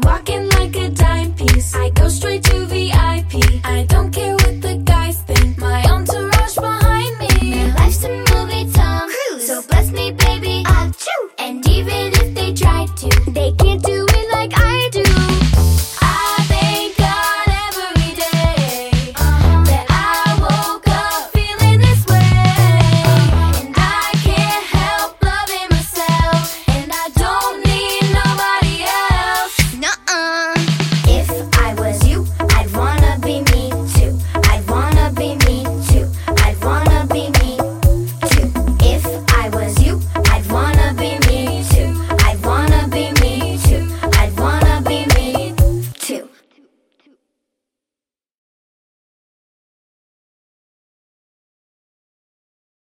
Walking like a diamond.